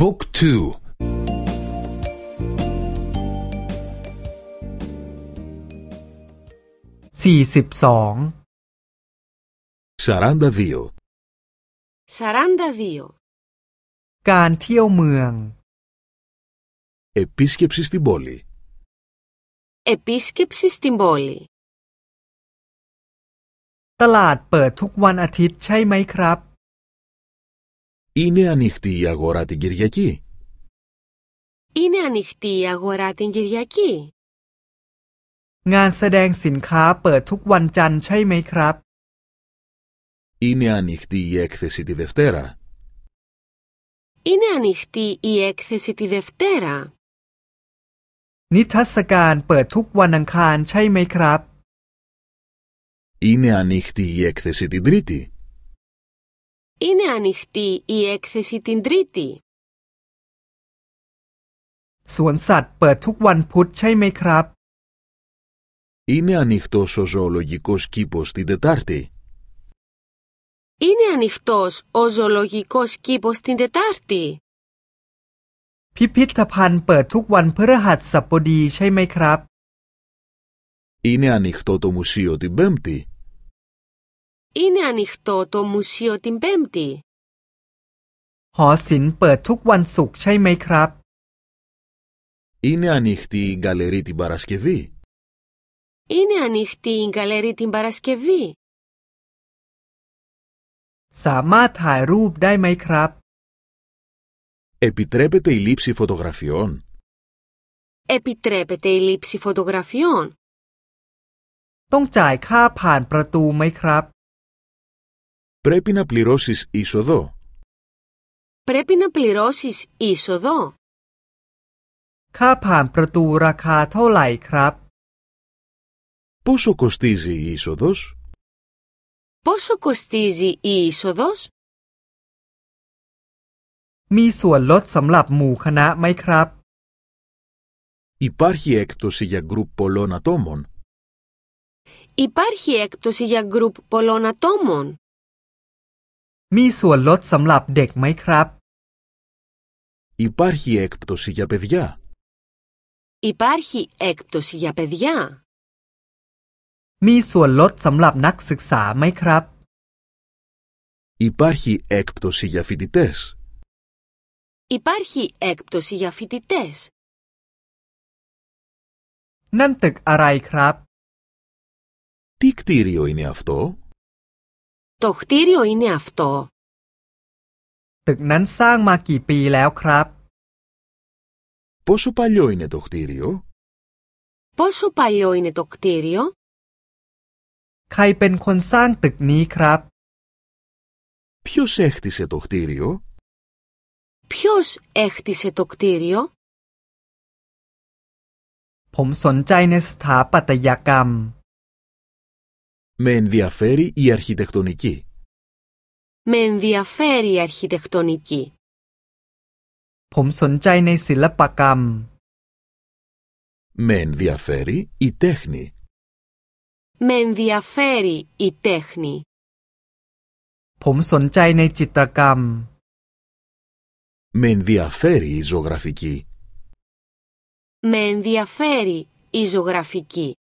บุ๊กทูสี่สิบสอง 42 42. การเที่ยวเมือง Επίσκεψη στην πόλη Επίσκεψη στην πόλη. ตลาดเปิดทุกวันอาทิตย์ใช่ไหมครับ Είναι ανοιχτή η αγορά την Κυριακή Είναι ανοιχτή η αγορά την Κυριακή. งานแสดงสินค้าเปิดทุกวันจันทร์ใช่ไหมครับ Είναι ανοιχτή η έκθεση τη Δευτέρα Είναι ανοιχτή η έκθεση τη Δευτέρα. นิทรรศการเปิดทุกวันอังคารใช่ไหมครับ Είναι ανοιχτή η έκθεση την Τρίτη Είναι ανοιχτή η έκθεση την Τρίτη. สวนสัตว์เปิดทุกวันพุธใช่ไหมครับ Είναι ανοιχτός ο ζωολογικός κήπος την Τετάρτη Είναι ανοιχτός ο ζωολογικός κήπος την Τετάρτη. พิพิธภัณฑ์เปิดทุกวันพฤหัสบดีใช่ไหมครับ Είναι ανοιχτό το μουσείο την Πέμπτη Είναι ανοιχτό το μουσείο την Πέμπτη. หอศิลป์เปิดทุกวันศุกร์ใช่ไหมครับ Είναι ανοιχτή η γκαλερί την Παρασκευή Είναι ανοιχτή η γκαλερί την Παρασκευή. สามารถถ่ายรูปได้ไหมครับ Επιτρέπεται η λήψη φωτογραφιών Επιτρέπεται η λήψη φωτογραφιών. ต้องจ่ายค่าผ่านประตูไหมครับ Πρέπει να πληρώσεις είσοδο Πρέπει να πληρώσεις είσοδο. ค่าผ่านประตูราคาเท่าไหร่ครับ Πόσο κοστίζει η είσοδος Πόσο κοστίζει η είσοδος? มีส่วนลดสำหรับหมู่คณะไหมครับ Υπάρχει έκπτωση για γκρουπ πολλών ατόμων Υπάρχει έκπτωση για γκρουπ πολλών ατόμων. มีส่วนลดสำหรับเด็กไหมครับ Υπάρχει έκπτωση για παιδιά Υπάρχει έκπτωση για παιδιά. มีส่วนลดสำหรับนักศึกษาไหมครับ Υπάρχει έκπτωση για φοιτητές Υπάρχει έκπτωση για φοιτητές. นั่นตึกอะไรครับ Τι κτίριο είναι αυτό Το κτίριο είναι αυτό. ตึกนั้นสร้างมากี่ปีแล้วครับ Πόσο παλιό είναι το κτίριο Πόσο παλιό είναι το κτίριο? ใครเป็นคนสร้างตึกนี้ครับ Ποιος έχτισε το κτίριο Ποιος έχτισε το κτίριο? ผมสนใจในสถาปัตยกรรม Με ενδιαφέρει η αρχιτεκτονική Με ενδιαφέρει η αρχιτεκτονική. ผมสนใจในศิลปกรรม Με ενδιαφέρει η τέχνη Με ενδιαφέρει η τέχνη. ผมสนใจในจิตรกรรม Με ενδιαφέρει η ζωγραφική Με ενδιαφέρει η ζωγραφική.